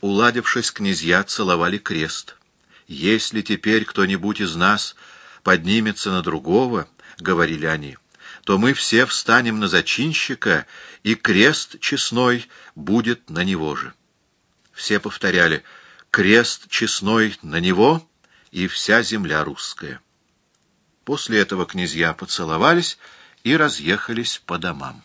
Уладившись, князья целовали крест. «Если теперь кто-нибудь из нас поднимется на другого, — говорили они, — то мы все встанем на зачинщика, и крест честной будет на него же». Все повторяли «Крест честной на него и вся земля русская». После этого князья поцеловались и разъехались по домам.